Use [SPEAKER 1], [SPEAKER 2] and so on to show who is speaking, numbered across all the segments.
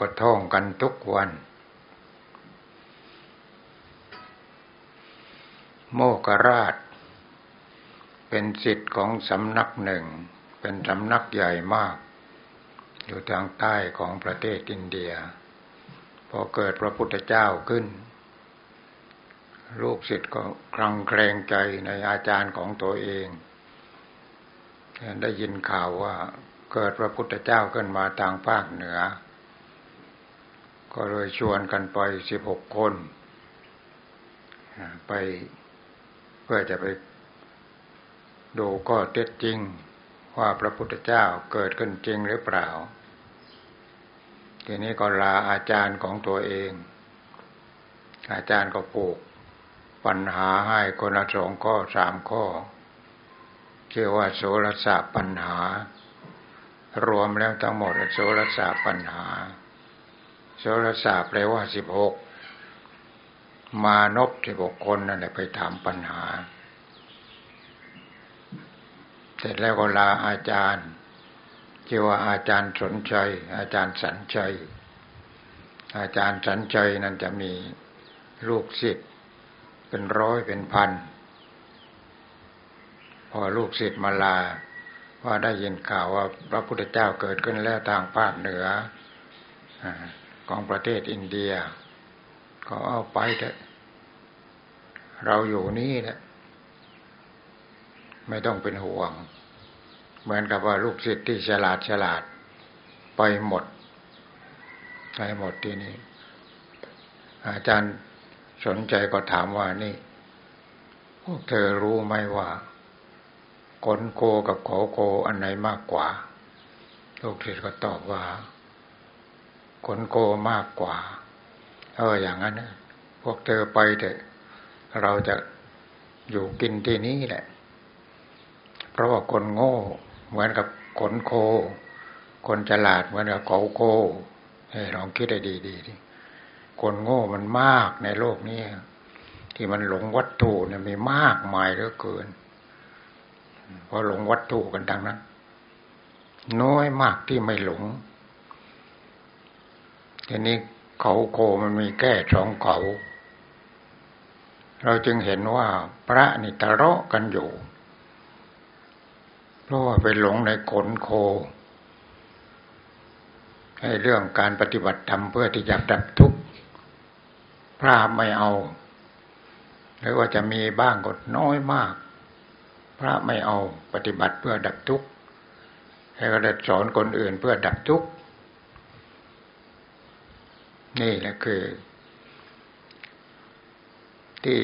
[SPEAKER 1] ก็ท่องกันทุกวัน โมกราช เป็นสิทธิ์ของสำนักหนึ่ง เป็นสำนักใหญ่มาก อยู่ทางใต้ของประเทศอินเดีย พอเกิดพระพุทธเจ้าขึ้น ลูกศิษย์ก็คลังแคลงใจในอาจารย์ของตัวเองได้ยินข่าวว่าเกิดพระพุทธเจ้าขึ้นมาทางภาคเหนือ ก็เลยชวนกันไปสิบหกคน ไปเพื่อจะไปดูก็เท็จจริงว่าพระพุทธเจ้าเกิดขึ้นจริงหรือเปล่า ทีนี้ก็ลาอาจารย์ของตัวเอง อาจารย์ก็ปลูกปัญหาให้คนละสองข้อสามข้อชื่อว่าโสรสะปัญหา รวมแล้วทั้งหมดโสรสะปัญหา โสรสะแปลว่าสิบหกมานพสิบหกคนนั่นแหละไปถามปัญหา เสร็จแล้วก็ลาอาจารย์ชื่อว่าอาจารย์สนใจอาจารย์สัญชัย อาจารย์สัญชัยนั่นจะมีลูกศิษย์เป็นร้อยเป็นพัน พอลูกศิษย์มาลาว่าได้ยินข่าวว่าพระพุทธเจ้าเกิดขึ้นแล้วทางภาคเหนือ ของประเทศอินเดีย ก็เอาไปเถอะเราอยู่นี่แหละไม่ต้องเป็นห่วง เหมือนกับว่าลูกศิษย์ที่ฉลาดฉลาด ไปหมด ไปหมดที่นี่ อาจารย์สนใจก็ถามว่านี่ พวกเธอรู้ไหมว่าขนโคกับขอโคอันไหนมากกว่า ลูกศิษย์ก็ตอบว่า ขนโคมากกว่า เอออย่างนั้นพวกเธอไปเถอะเราจะอยู่กินที่นี้แหละ เพราะว่าคนโง่ เหมือนกับขนโค คนฉลาดเหมือนกับขอโคให้ลองคิดได้ดีๆดิคนโง่มันมากในโลกนี้ที่มันหลงวัตถุเนี่ยมีมากมายเหลือเกินเพราะหลงวัตถุกันทางนั้น น้อยมากที่ไม่หลง ทีนี้เขาโคมันมีแก้สองเขา เราจึงเห็นว่าพระนี่ตะเลาะกันอยู่ เพราะว่าไปหลงในขนโคให้เรื่องการปฏิบัติธรรมเพื่อที่จะดับทุกข์พระไม่เอา หรือว่าจะมีบ้างก็น้อยมาก พระไม่เอาปฏิบัติเพื่อดับทุกข์ให้ก็ได้สอนคนอื่นเพื่อดับทุกข์ นี่แหละคือ ที่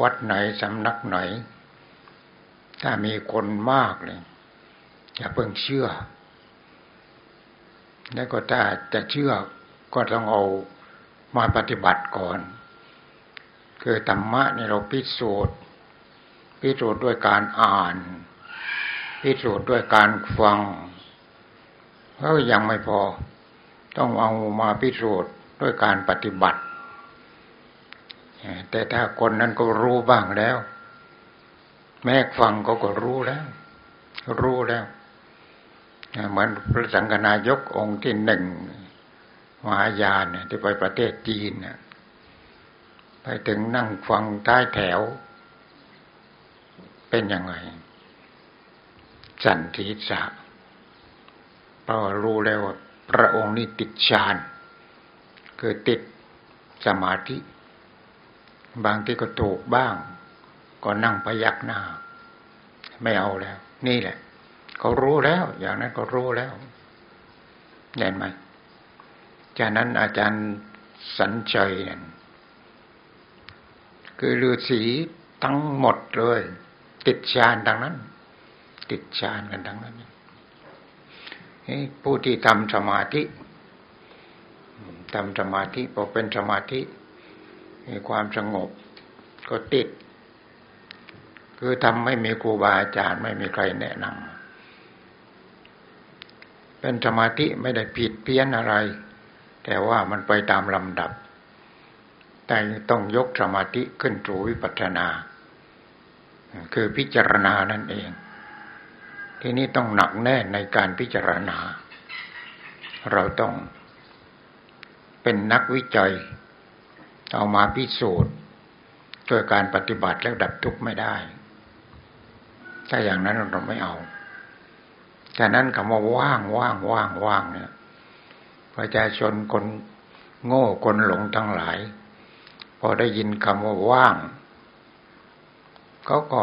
[SPEAKER 1] วัดไหนสำนักไหน ถ้ามีคนมากเลยอย่าเพิ่งเชื่อ แล้วก็ถ้าจะเชื่อก็ต้องเอามาปฏิบัติก่อน คือธรรมะนี่เราพิสูจน์พิสูจน์ด้วยการอ่าน พิสูจน์ด้วยการฟังแล้วยังไม่พอ ต้องเอามาพิสูจน์ด้วยการปฏิบัติ แต่ถ้าคนนั้นก็รู้บ้างแล้ว แม้ฟังก็ก็รู้แล้ว รู้แล้วเหมือนพระสังฆนายกองค์ที่หนึ่งมหายานเนี่ยที่ไปประเทศจีนน่ไปถึงนั่งฟังใต้แถว เป็นยังไง สันทิสะเพราะรู้แล้วว่า พระองค์นี้ติดฌานคือติดสมาธิ บางทีก็ถูกบ้าง ก็นั่งพยักหน้า ไม่เอาแล้ว นี่แหละเขารู้แล้ว อย่างนั้นก็รู้แล้วเห็นไหมจากนั้นอาจารย์สัญชัยนั่นคือฤาษีทั้งหมดเลย ติดฌานดังนั้น ติดฌานกันดังนั้น ผู้ที่ทำสมาธิทำสมาธิพอเป็นสมาธิมีความสงบก็ติด คือทำไม่มีครูบาอาจารย์ไม่มีใครแนะนำเป็นสมาธิไม่ได้ผิดเพี้ยนอะไร แต่ว่ามันไปตามลำดับ แต่ต้องยกสมาธิขึ้นสู่วิปัสสนา คือพิจารณานั่นเอง ทีนี้ต้องหนักแน่นในการพิจารณา เราต้องเป็นนักวิจัย เอามาพิสูจน์โดยการปฏิบัติแล้วดับทุกข์ไม่ได้ ถ้าอย่างนั้นเราไม่เอาฉะนั้นคำว่าว่างว่างว่างว่างเนี่ยประชาชนคนโง่คนหลงทั้งหลาย พอได้ยินคำว่าว่างเขาก็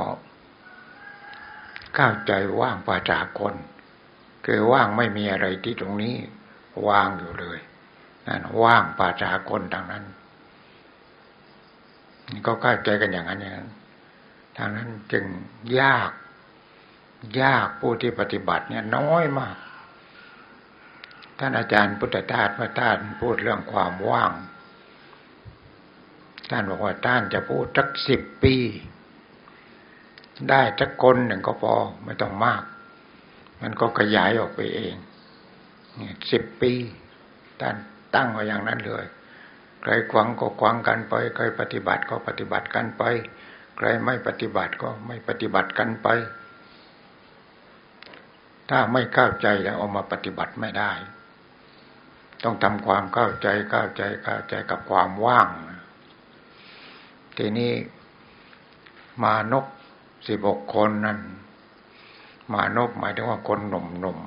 [SPEAKER 1] เข้าใจว่างปาจากคนคือว่างไม่มีอะไรที่ตรงนี้ ว่างอยู่เลยนั่นว่างปาจากคนทางนั้นก็เข้าใจกันอย่างนั้นอย่างนั้นทางนั้นจึงยาก ยากผู้ที่ปฏิบัติเนี่ยน้อยมาก ท่านอาจารย์พุทธทาสพระท่านพูดเรื่องความว่าง ท่านบอกว่าท่านจะพูดสักสิบปี ได้สักคนหนึ่งก็พอไม่ต้องมาก มันก็ขยายออกไปเองสิบปีท่านตั้งไว้อย่างนั้นเลย ใครขวังก็ขวังกันไป ใครปฏิบัติก็ปฏิบัติกันไป ใครไม่ปฏิบัติก็ไม่ปฏิบัติกันไป ถ้าไม่เข้าใจแล้วเอามาปฏิบัติไม่ได้ ต้องทำความเข้าใจเข้าใจเข้าใจกับความว่าง ทีนี้มานก สิบหกคนนั้นมานกหมายถึงว่าคนหนุ่ม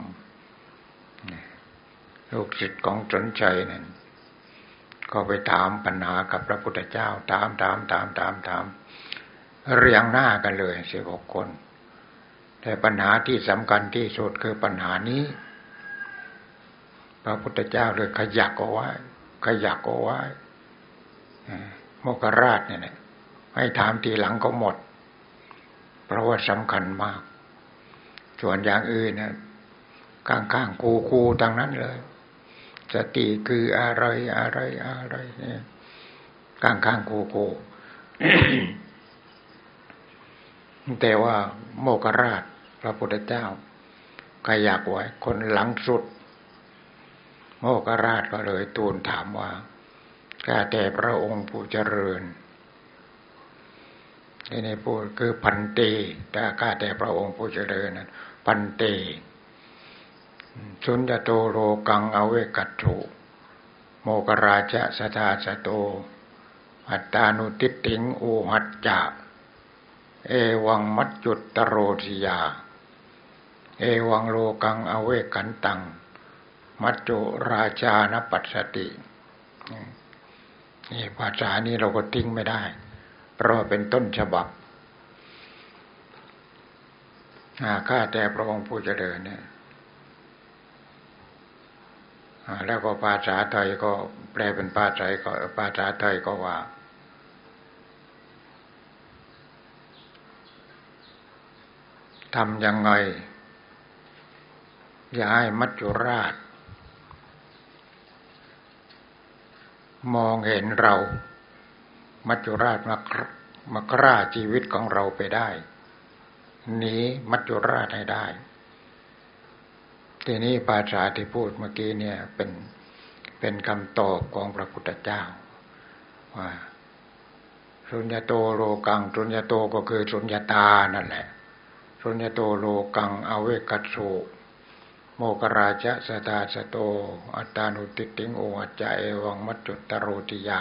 [SPEAKER 1] ๆลูกศิษย์ของสนใจนั่นก็ไปถามปัญหากับพระพุทธเจ้า ถามถามถามถามถามเรียงหน้ากันเลยสิบหกคน แต่ปัญหาที่สำคัญที่สุดคือปัญหานี้ พระพุทธเจ้าเลยขยักเอาไว้ขยักเอาไว้โมกราชเนี่ยให้ถามทีหลังก็หมด ราะว่าสำคัญมาก ส่วนอย่างอื่นนะข้างๆคูคูทางนั้นเลย สติคืออะไรอะไรอะไรเนี่ยข้างข้างโคโคแต่ว่าโมกราชพระพุทธเจ้าก็อยากไว้คนหลังสุด โมกราชก็เลยทูลถามว่าข้าแต่พระองค์ผู้เจริญ ที่นี่พูดคือพันเตแต่ข้าแต่พระองค์ผู้เจริญนั้นพันเตสุญญโตโลกังอเวกัตถุโมกราชสทาสโต อัตตานุติติงอุหัจจะ เอวังมัจจุตตโรธิยา เอวังโลกังอเวกันตัง มัจจุราชานปัสสติ นี่ภาษานี้เราก็ทิ้งไม่ได้ เพราะเป็นต้นฉบับข้าแต่พระองค์ผู้เจริญเนี่ยแล้วก็ภาษาไทยก็แปลเป็นภาษาก็ภาษาไทยก็ว่า ทำยังไง อย่าให้มัจจุราช มองเห็นเรา มัจจุราชมามาฆ่าชีวิตของเราไปได้หนีมัจจุราชให้ได้ ทีนี้ภาษาที่พูดเมื่อกี้เนี่ยเป็นเป็นคำตอบของพระพุทธเจ้า ว่าสุญญโตโลกังสุญญโตก็คือสุญญตานั่นแหละสุญญโตโลกังอเวกัสสุโมกราชสตาสโต อัตานุติติงโออัจจเอวังมัจจุตโรติยา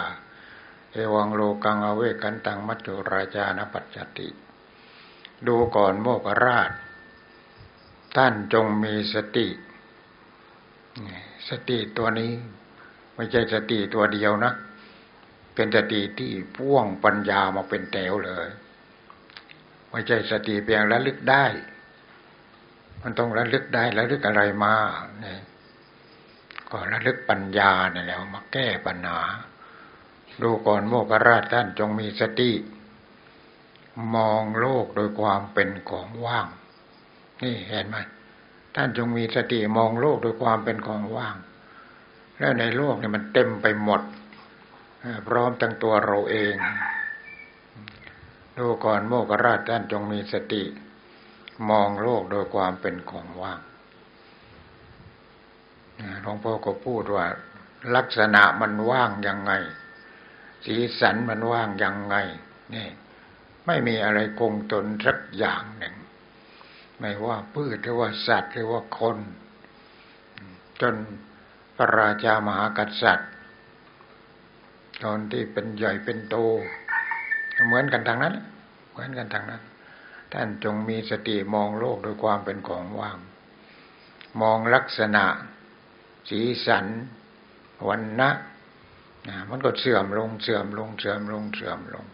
[SPEAKER 1] เอวังโลกังอเวกันตังมัจจุราชานปัจจติ ดูก่อนโมกราช ท่านจงมีสติ สติตัวนี้ ไม่ใช่สติตัวเดียวนะ เป็นสติที่พ่วงปัญญามาเป็นแถวเลย ไม่ใช่สติเพียงระลึกได้ มันต้องระลึกได้ระลึกอะไรมาเนี่ยก็ระลึกปัญญาเนี่ยแล้วมาแก้ปัญหา ดูก่อนโมกราชท่านจงมีสติ มองโลกโดยความเป็นของว่าง นี่เห็นไหมท่านจงมีสติมองโลกโดยความเป็นของว่าง แล้วในโลกเนี่ยมันเต็มไปหมดพร้อมทั้งตัวเราเองดูก่อนโมกราชท่านจงมีสติ มองโลกโดยความเป็นของว่างหลวงพ่อก็พูดว่า ลักษณะมันว่างยังไง สีสันมันว่างยังไงนี่ไม่มีอะไรคงตนสักอย่างหนึ่ง ไม่ว่าพืชหรือว่าสัตว์หรือว่าคน จนพระราชามหากษัตริย์ ตอนที่เป็นใหญ่เป็นโต เหมือนกันทางนั้น เหมือนกันทางนั้น ท่านจงมีสติมองโลกโดยความเป็นของว่าง มองลักษณะ สีสันวันนะ นะมันก็เสื่อมลงเสื่อมลงเสื่อมลงเสื่อมลง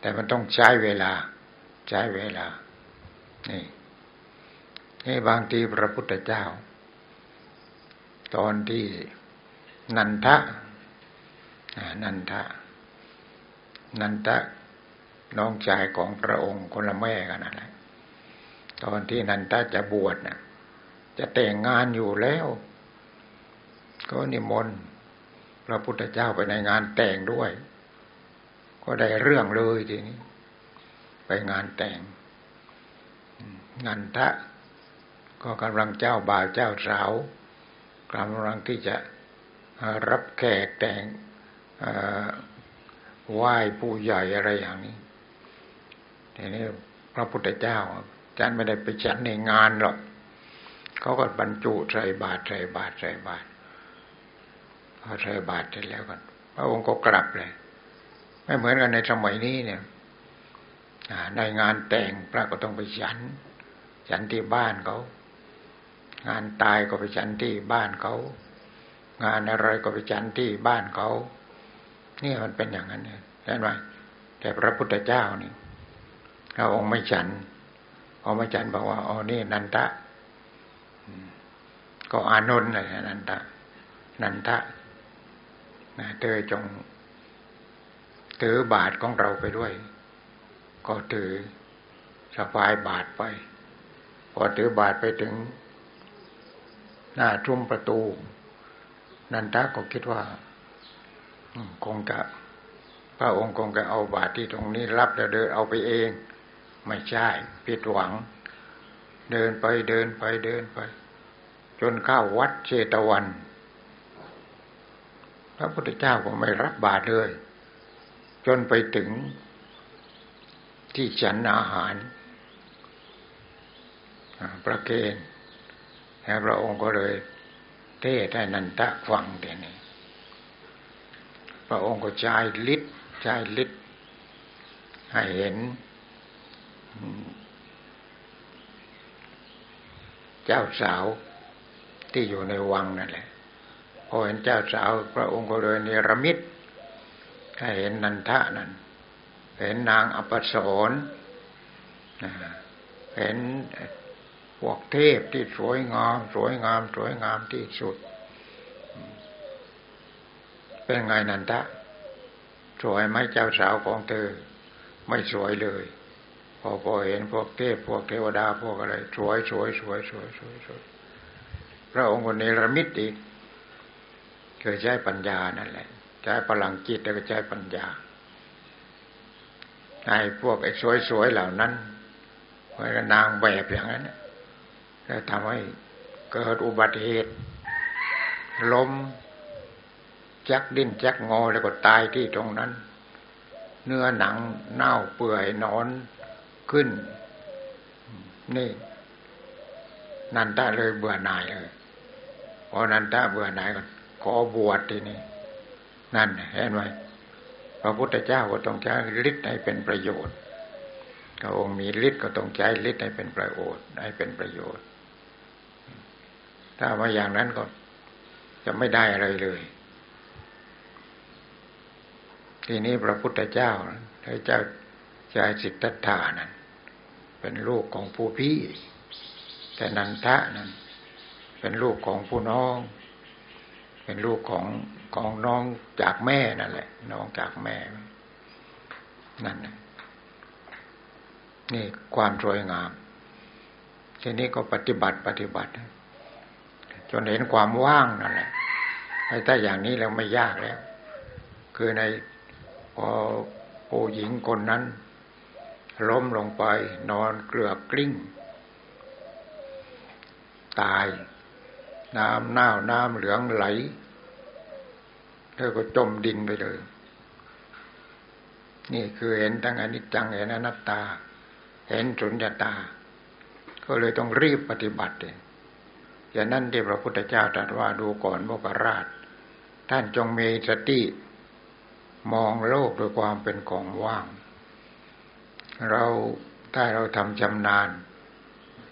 [SPEAKER 1] แต่มันต้องใช้เวลา ใช้เวลา นี่นี่บางทีพระพุทธเจ้า ตอนที่นันทะนันทะ นันทะน้องชายของพระองค์คนละแม่กันนั่นแหละตอนที่นันทะจะบวชนะ่ะจะแต่งงานอยู่แล้ว ก็นิมนต์ พระพุทธเจ้าไปในงานแต่งด้วย ก็ได้เรื่องเลยทีนี้ ไปงานแต่งนันทะ ก็กำลังเจ้าบ่าวเจ้าสาวกำลังที่จะรับแขกแต่งไหว้ผู้ใหญ่อะไรอย่างนี้ทีนี้พระพุทธเจ้าจันไม่ได้ไปฉันในงานหรอกเขาก็บรรจุใส่บาตรใส่บาตรใส่บาตร พอใส่บาตรเสร็จแล้วกันพระองค์ก็กลับเลย ไม่เหมือนกันในสมัยนี้เนี่ยในงานแต่งพระก็ต้องไปฉัน ฉันที่บ้านเขา งานตายก็ไปฉันที่บ้านเขา งานอะไรก็ไปฉันที่บ้านเขานี่มันเป็นอย่างนั้นเนี่ยเห็นไหมแต่พระพุทธเจ้านี่พระองค์ไม่ฉันพอไม่ฉันบอกว่าอ๋อนี่นันทะก็อานนท์เลยนันทะนันทะ นะเธอจงถือบาทของเราไปด้วย ก็ถือสะพายบาทไป พอถือบาทไปถึง หน้าทุ่มประตู นันทะก็คิดว่าคงจะพระองค์คงจะเอาบาตรที่ตรงนี้รับแล้วเดินเอาไปเอง ไม่ใช่ผิดหวัง เดินไปเดินไปเดินไป จนเข้าวัดเชตวัน พระพุทธเจ้าก็ไม่รับบาตรเลย จนไปถึงที่ฉันอาหารประเคนแล้วพระองค์ก็เลยเทศให้นันทะฟังเดี๋ยวนี้ พระองค์ก็ใช้ฤทธิ์ใช้ฤทธิ์ให้เห็น เจ้าสาวที่อยู่ในวังนั่นแหละ พอเห็นเจ้าสาวพระองค์ก็เลยเนรมิตให้เห็นนันทะนั่นเห็นนางอปสรเห็นพวกเทพที่สวยงาม สวยงาม สวยงามที่สุด เป็นไงนันทะ สวยไหมเจ้าสาวของเธอ ไม่สวยเลย พอพอเห็นพวกเทพพวกเทวดาพวกอะไร สวยสวยสวยสวยสวยสวยพระองค์คนนี้รมิดอีก คยใช้ปัญญานั่นแหละ ใช้พลังจิตแล้วก็ใช้ปัญญาไอ้พวกไอ้สวยๆเหล่านั้นเมื่อนางแบบอย่างนั้นแล้วทำให้เกิดอุบัติเหตุล้มจักดิ้นจักงอแล้วก็ตายที่ตรงนั้น เนื้อหนังเน่าเปื่อยนอนขึ้น นี่ นันทาเลยเบื่อหน่ายเลยพอนันทาเบื่อหน่ายก็ ขอบวชทีนี้นั่นเห็นไหมพระพุทธเจ้าก็ต้องใช้ฤทธิ์ให้เป็นประโยชน์พระองค์มีฤทธิ์ก็ต้องใช้ฤทธิ์ให้เป็นประโยชน์ให้เป็นประโยชน์ ถ้ามาอย่างนั้นก็จะไม่ได้อะไรเลย ทีนี้พระพุทธเจ้าพระเจ้าชายสิทธัตถานั้น เป็นลูกของผู้พี่แต่นันทะนั้น เป็นลูกของผู้น้อง เป็นลูกของของน้องจากแม่นั่นแหละ น้องจากแม่ นั่นนี่ความสวยงาม ทีนี้ก็ปฏิบัติปฏิบัติ จนเห็นความว่างนั่นแหละไอ้ถ้าอย่างนี้แล้วไม่ยากแล้ว คือในพอผู้หญิงคนนั้น ล้มลงไปนอนเกลือกกลิ้ง ตาย น้ำเน่าน้ำเหลืองไหลเธอก็จมดินไปเลย นี่คือเห็นทั้งอนิจจังเห็นอนัตตา เห็นสุญญตา ก็เลยต้องรีบปฏิบัติเองฉะนั้นที่พระพุทธเจ้าตรัสว่าดูก่อนโมกราช ท่านจงมีสติมองโลกด้วยความเป็นของว่าง เราถ้าเราทำชำนาญ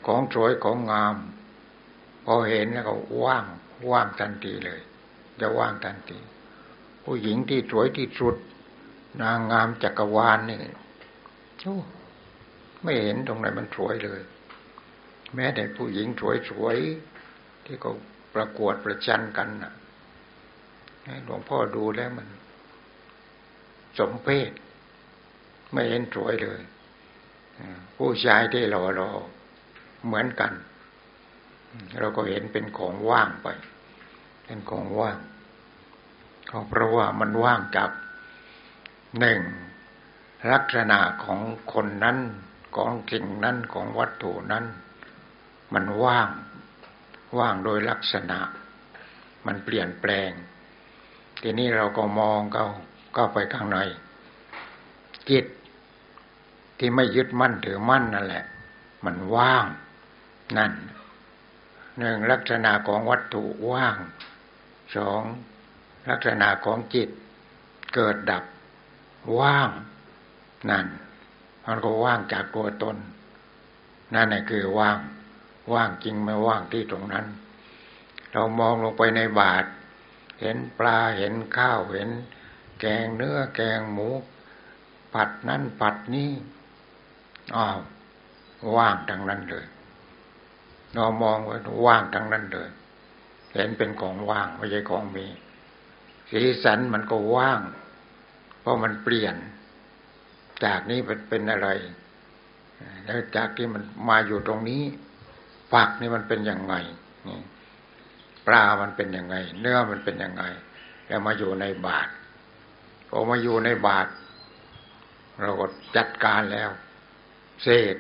[SPEAKER 1] ของสวยของงาม พอเห็นแล้วก็ว่างว่างทันทีเลย จะว่างทันที ผู้หญิงที่สวยที่สุด นางงามจักรวาลนี่โอ้ไม่เห็นตรงไหนมันสวยเลย แม้แต่ผู้หญิงสวยๆที่เขาประกวดประชันกันนะหลวงพ่อดูแล้วมัน สมเพศไม่เห็นสวยเลยผู้ชายที่หล่อๆเหมือนกัน เราก็เห็นเป็นของว่างไป เป็นของว่างก็เพราะว่ามันว่างจากหนึ่งลักษณะของคนนั้นของสิ่งนั้นของวัตถุนั้น มันว่าง ว่างโดยลักษณะ มันเปลี่ยนแปลง ทีนี้เราก็มองเข้าเข้าไปข้างในจิตที่ไม่ยึดมั่นถือมั่นนั่นแหละ มันว่าง นั่น หนึ่งลักษณะของวัตถุว่างสองลักษณะของจิตเกิดดับว่างนั่นมันก็ว่างจากตัวตน นั่นแหละคือว่าง ว่างจริงไม่ว่างที่ตรงนั้น เรามองลงไปในบาท เห็นปลาเห็นข้าวเห็น แกงเนื้อแกงหมู ผัดนั่นผัดนี้อ้าวว่างทั้งนั้นเลย เรามองว่าว่างทั้งนั้นเลยเห็นเป็นของว่างไม่ใช่ของมี สีสันมันก็ว่าง เพราะมันเปลี่ยน จากนี้เป็นเป็นอะไร แล้วจากที่มันมาอยู่ตรงนี้ฝักนี่มันเป็นยังไงปลามันเป็นยังไง เนื้อมันเป็นยังไง แล้วมาอยู่ในบาทพอมาอยู่ในบาทเราก็จัดการแล้ว เศษ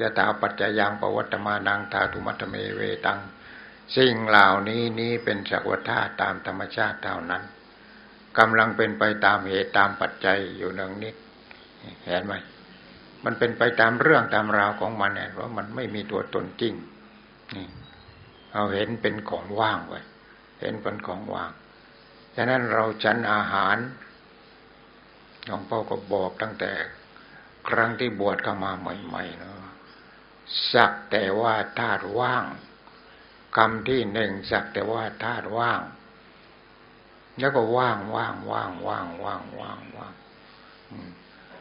[SPEAKER 1] ยะตาปัจจยังปวัตมานังธาตุมัตเมเวตัง สิ่งเหล่านี้นี้เป็นสักวัฏาตามธรรมชาติเท่านั้นกำลังเป็นไปตามเหตุตามปัจจัยอยู่เนืองนิดเห็นไหมมันเป็นไปตามเรื่องตามราวของมันเนี่ยเพราะมันไม่มีตัวตนจริงนี่เราเห็นเป็นของว่างไว้เห็นเป็นของว่างฉะนั้นเราฉันอาหารหลวงพ่อก็บอกตั้งแต่ครั้งที่บวชเข้ามาใหม่ๆเนาะ สักแต่ว่าธาตุว่างคำที่หนึ่งสักแต่ว่าธาตุว่าง แล้วก็ว่างว่างว่างว่างว่างว่างว่าง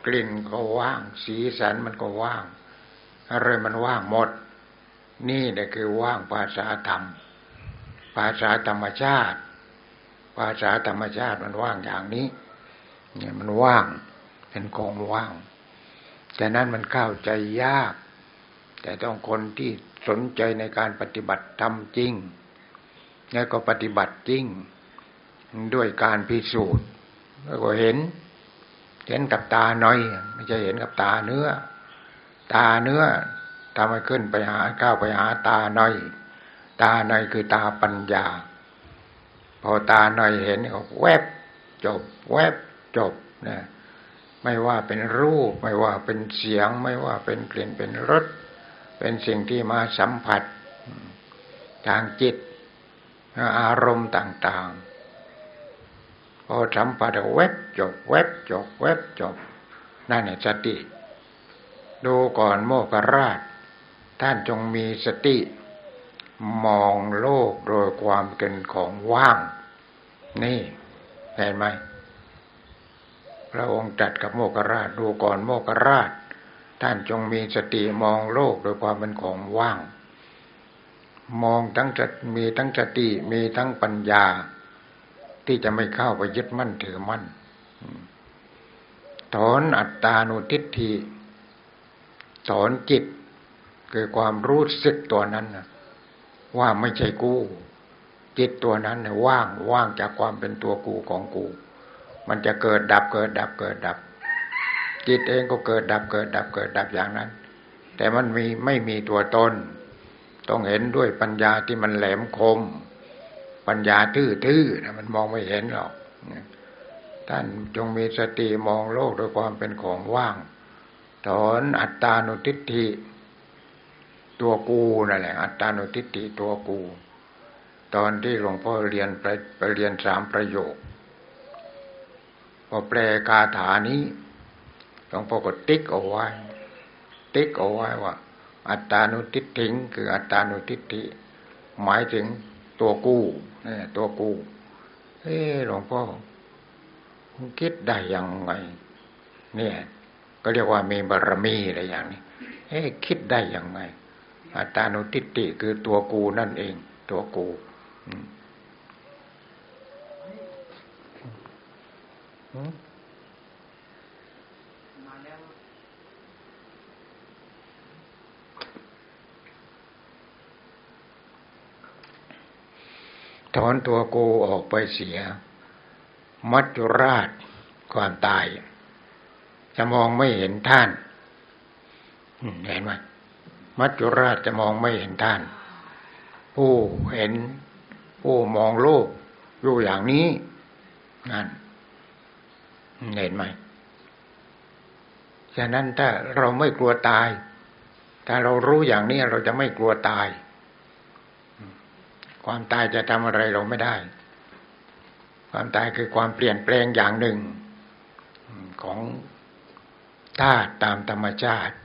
[SPEAKER 1] กลิ่นก็ว่าง สีสันมันก็ว่างอะไรมันว่างหมด นี่แหละคือว่างภาษาธรรม ภาษาธรรมชาติ ภาษาธรรมชาติมันว่างอย่างนี้ เนี่ยมันว่างเป็นของว่างแต่นั้นมันเข้าใจยาก แต่ต้องคนที่สนใจในการปฏิบัติทำจริง แล้วก็ปฏิบัติจริง ด้วยการพิสูจน์ แล้วก็เห็น เห็นกับตาหน่อย ไม่ใช่เห็นกับตาเนื้อ ตาเนื้อทำให้ขึ้นไปหาก้าวไปหาตาหน่อย ตาหน่อยคือตาปัญญา พอตาหน่อยเห็นก็แวบจบ แวบจบนะไม่ว่าเป็นรูป ไม่ว่าเป็นเสียง ไม่ว่าเป็นกลิ่นเป็นรส เป็นสิ่งที่มาสัมผัสทางจิต อารมณ์ต่าง ๆ พอสัมผัสเว็บจบเว็บจบเว็บจบนั่นเนี่ยสติ ดูก่อนโมกราช ท่านจงมีสติ มองโลกโดยความเป็นของว่าง นี่เห็นไหมพระองค์จัดกับโมกราช ดูก่อนโมกราช ท่านจงมีสติมองโลกโดยความเป็นของว่าง มองทั้งมีทั้งสติมีทั้งปัญญา ที่จะไม่เข้าไปยึดมั่นถือมั่นถอนอัตตานุทิฏฐิถอนจิตคือความรู้สึกตัวนั้นนะว่าไม่ใช่กู จิตตัวนั้นว่างว่างจากความเป็นตัวกูของกู มันจะเกิดดับเกิดดับเกิดดับ จิตเองก็เกิดดับเกิดดับเกิดดับอย่างนั้น แต่มันมีไม่มีตัวตน ต้องเห็นด้วยปัญญาที่มันแหลมคม ปัญญาทื่อๆนะมันมองไม่เห็นหรอกท่านจงมีสติมองโลกโดยความเป็นของว่าง ถอนอัตตานุทิฏฐิ ตัวกูนั่นแหละ อัตตานุทิฏฐิตัวกู ตอนที่หลวงพ่อเรียนไปไปเรียนสามประโยคพอแปลคาถานี้ หลวงพ่อก็ติ๊กเอาไว้ ติ๊กเอาไว้ว่า อัตตานุทิฏฐิคืออัตตานุทิฏฐิหมายถึงตัวกูเนี่ยตัวกูเฮ้หลวงพ่อคิดได้ยังไง เนี่ย ก็เรียกว่ามีบารมีอะไรอย่างนี้เฮ้คิดได้ยังไง อัตานุทิฏฐิคือตัวกูนั่นเอง ตัวกูถ อนตัวกูออกไปเสีย มัจจุราชความตาย จะมองไม่เห็นท่านเห็นไหมมัจจุราชจะมองไม่เห็นท่าน ผู้เห็น ผู้มองโลกอยู่อย่างนี้นั่นเห็นไหมฉะนั้นถ้าเราไม่กลัวตาย ถ้าเรารู้อย่างนี้เราจะไม่กลัวตาย ความตายจะทำอะไรเราไม่ได้ ความตายคือความเปลี่ยนแปลงอย่างหนึ่งของธาตุตามธรรมชาติ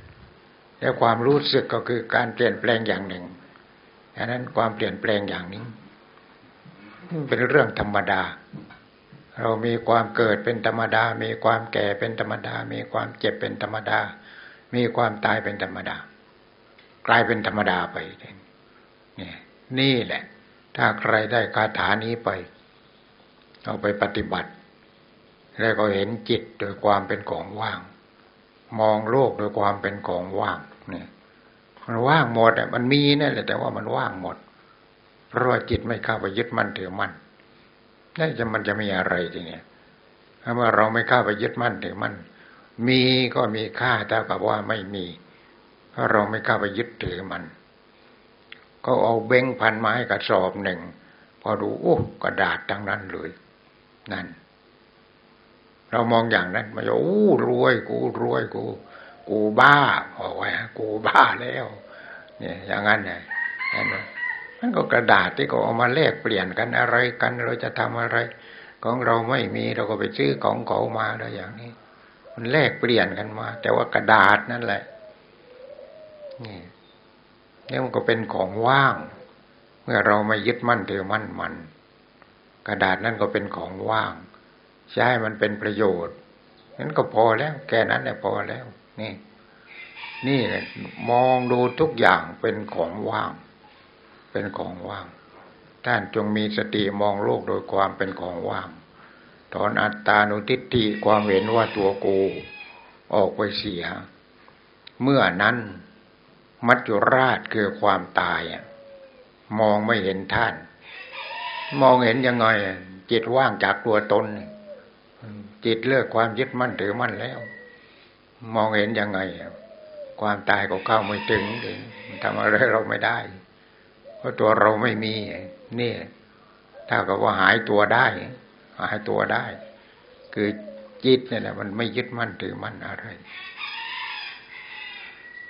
[SPEAKER 1] และความรู้สึกก็คือการเปลี่ยนแปลงอย่างหนึ่งดังนั้นความเปลี่ยนแปลงอย่างนี้เป็นเรื่องธรรมดา เรามีความเกิดเป็นธรรมดา มีความแก่เป็นธรรมดา มีความเจ็บเป็นธรรมดา มีความตายเป็นธรรมดา กลายเป็นธรรมดาไปนี่นี่แหละ ถ้าใครได้คาถานี้ไป เอาไปปฏิบัติ แล้วก็เห็นจิตโดยความเป็นของว่าง มองโลกโดยความเป็นของว่างเนี่ยมันว่างหมดอะมันมีนั่นแหละแต่ว่ามันว่างหมด เพราะว่าจิตไม่เข้าไปยึดมั่นถือมั่นนั่นจะมันจะมีอะไรทีเนี้ยถ้าว่าเราไม่เข้าไปยึดมั่นถือมั่นมีก็มีค่าเท่ากับว่าไม่มีเพราะเราไม่เข้าไปยึดถือมัน ก็เอาเบ้งพันมาให้กระสอบหนึ่งพอดูโอ้กระดาษทั้งนั้นเลย นั่น เรามองอย่างนั้นมาโอ้รวยกูรวยกู กูบ้าบอกไว้กูบ้าแล้ว เนี่ย อย่างนั้นเนี่ยเห็นไหมมันก็กระดาษที่ก็เอามาแลกเปลี่ยนกันอะไรกันเราจะทำอะไร ของเราไม่มีเราก็ไปซื้อของเขามาแล้วอย่างนี้ มันแลกเปลี่ยนกันมา แต่ว่ากระดาษนั่นแหละนี่ นี่มันก็เป็นของว่าง เมื่อเราไม่ยึดมั่นถือมั่นมัน กระดาษนั่นก็เป็นของว่าง ใช้มันเป็นประโยชน์นั้นก็พอแล้ว แค่นั้นเนี่ยพอแล้ว นี่ นี่มองดูทุกอย่างเป็นของว่าง เป็นของว่างท่านจงมีสติมองโลกโดยความเป็นของว่าง ถอนอัตตานุทิฏฐิความเห็นว่าตัวกู ออกไปเสีย เมื่อนั้น มัจจุราชคือความตายมองไม่เห็นท่าน มองเห็นยังไงจิตว่างจากตัวตน จิตเลิกความยึดมั่นถือมั่นแล้ว มองเห็นยังไงความตายก็เข้าไม่ถึงทำอะไรเราไม่ได้ เพราะตัวเราไม่มีนี่ถ้ากับว่าหายตัวได้ หายตัวได้ คือจิตนี่แหละมันไม่ยึดมั่นถือมั่นอะไร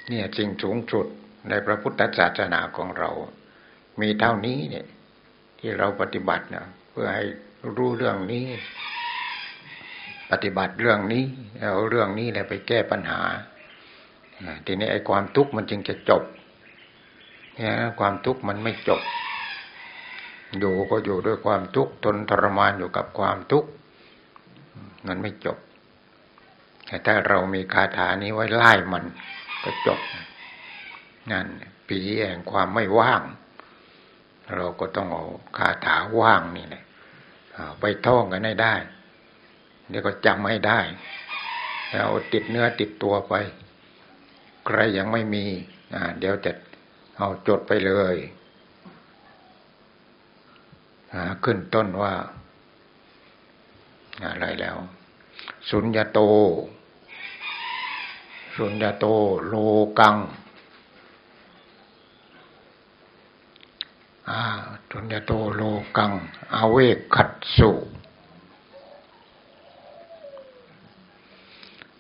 [SPEAKER 1] เนี่ยสิ่งสูงสุดในพระพุทธศาสนาของเรา มีเท่านี้เนี่ย ที่เราปฏิบัตินะเพื่อให้รู้เรื่องนี้ ปฏิบัติเรื่องนี้เอาเรื่องนี้แหละไปแก้ปัญหาทีนี้ไอ้ความทุกข์มันจึงจะจบเนี่ยความทุกข์มันไม่จบ อยู่ก็อยู่ด้วยความทุกข์ทนทรมานอยู่กับความทุกข์มันไม่จบแต่ถ้าเรามีคาถานี้ไว้ไล่มัน ก็จบนั่นปีแห่งความไม่ว่าง เราก็ต้องเอาคาถาว่างนี่แหละไปท่องกันให้ได้เดี๋ยวก็จำให้ได้แล้วติดเนื้อติดตัวไป ใครยังไม่มีเดี๋ยวจะเอาจดไปเลยขึ้นต้นว่า อะไรแล้ว สุญญาโต สุญญโตโลกังสุญญโตโลกังอาเวขัดสุ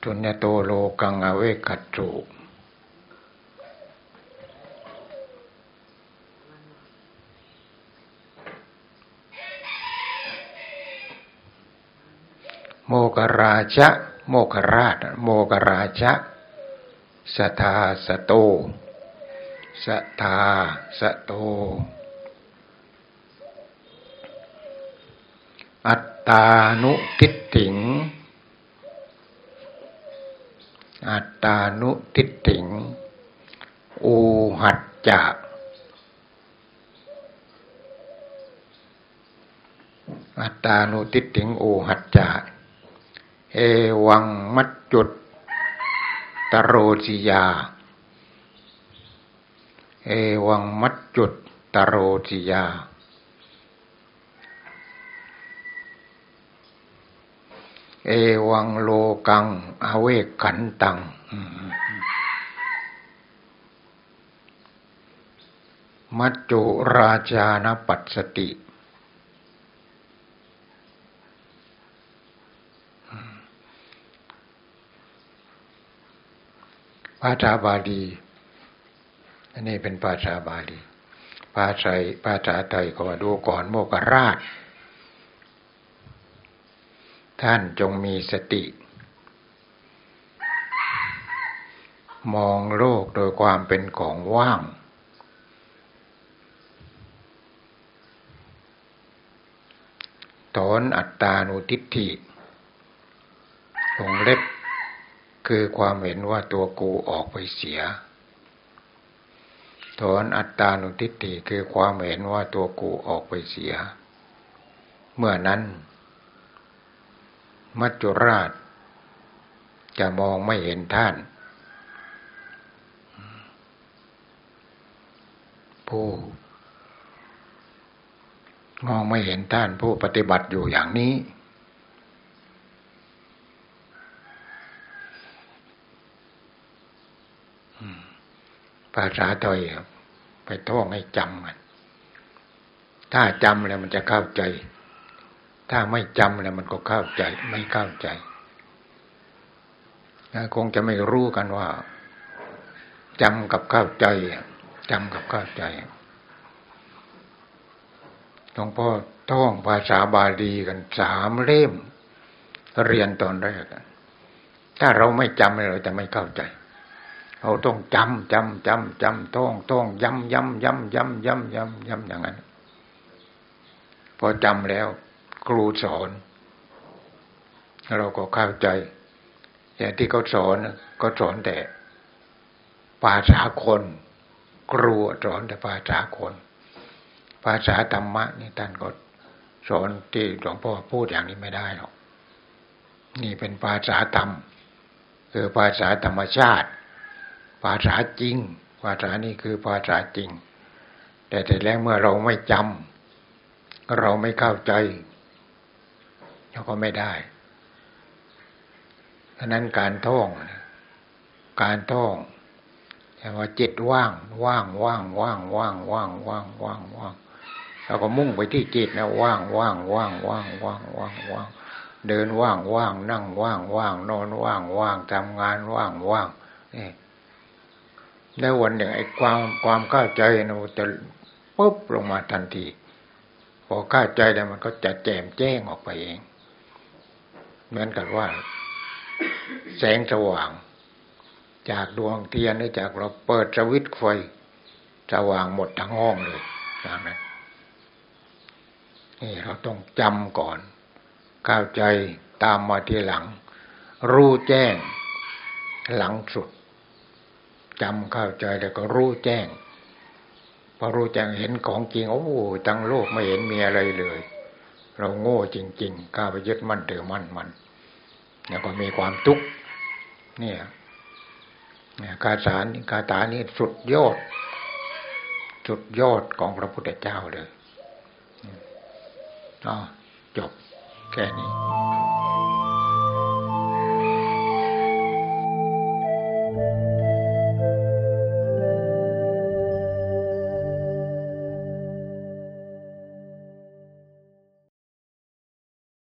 [SPEAKER 1] สุญญโตโลกังอาเวขัดสุโมกราชะ โมกราช โมกราชะ สทาสโตสทาสโต อัตตานุทิฏฐิง อัตตานุทิฏฐิงอูหัจจะอัตตานุทิฏฐิงอูหัจจะเอวังมัจจุด ตโรจิยา เอวังมัจจุดตโรจิยา เอวังโลกัง อเวกขันตัง มัจจุราชานปัสสติ ภาษาบาลี อันนี้เป็นภาษาบาลี ภาษาภาษาไทยก็ดูก่อนโมกราช ท่านจงมีสติ มองโลกโดยความเป็นของว่างถอนอัตตานุทิฏฐิวงเล็บ คือความเห็นว่าตัวกูออกไปเสีย ถอนอัตตานุทิฏฐิคือความเห็นว่าตัวกูออกไปเสีย เมื่อนั้น มัจจุราช จะมองไม่เห็นท่าน ผู้มองไม่เห็นท่านผู้ปฏิบัติอยู่อย่างนี้ ภาษาไทยครับ ไปท่องให้จำมันถ้าจำแล้วมันจะเข้าใจ ถ้าไม่จำแล้วมันก็เข้าใจ ไม่เข้าใจคงจะไม่รู้กันว่าจำกับเข้าใจจำกับเข้าใจหลวงพ่อท่องภาษาบาลีกันสามเล่ม เรียนตอนแรกถ้าเราไม่จำเราจะไม่เข้าใจ เราต้องจำจำจำจำต้องต้องย้ำย้ำย้ำย้ำย้ำย้ำย้ำอย่างนั้นพอจำแล้ว ครูสอน เราก็เข้าใจ อย่างที่เขาสอนก็สอนแต่ภาษาคน ครูสอนแต่ภาษาคน ภาษาธรรมะนี่ท่านก็สอนที่หลวงพ่อพูดอย่างนี้ไม่ได้หรอก นี่เป็นภาษาธรรม คือภาษาธรรมชาติ ภาษาจริง ภาษานี้คือภาษาจริง แต่แต่แล้วเมื่อเราไม่จำเราไม่เข้าใจเราก็ไม่ได้ฉะนั้นการท่องการท่องแต่ว่าจิตว่าง ว่างว่างว่างว่างว่างว่างว่างว่างเราก็มุ่งไปที่จิตนะว่างว่างว่างว่างว่างว่างว่างเดินว่างว่างนั่งว่างว่างนอนว่างว่างทำงานว่างว่างนี่ แล้ววันหนึ่งไอ้ความความเข้าใจนะมันจะปุ๊บลงมาทันที พอเข้าใจแล้วมันก็จะแจ่มแจ้งออกไปเอง เหมือนกับว่า แสงสว่าง จากดวงเทียนหรือจากเราเปิดสวิตช์ไฟสว่างหมดทั้งห้องเลยอย่างนั้นนี่เราต้องจำก่อน เข้าใจตามมาทีหลัง รู้แจ้งหลังสุด จำเข้าใจแล้วก็รู้แจ้ง พอรู้แจ้งเห็นของจริง โอ้ตั้งโลกไม่เห็นมีอะไรเลย เราโง่จริงๆกล้าไปยึดมั่นถือมั่นมันแล้วก็มีความทุกข์เนี่ยคาถาคาถานี้สุดยอด สุดยอดของพระพุทธเจ้าเลยอ๋อจบแค่นี้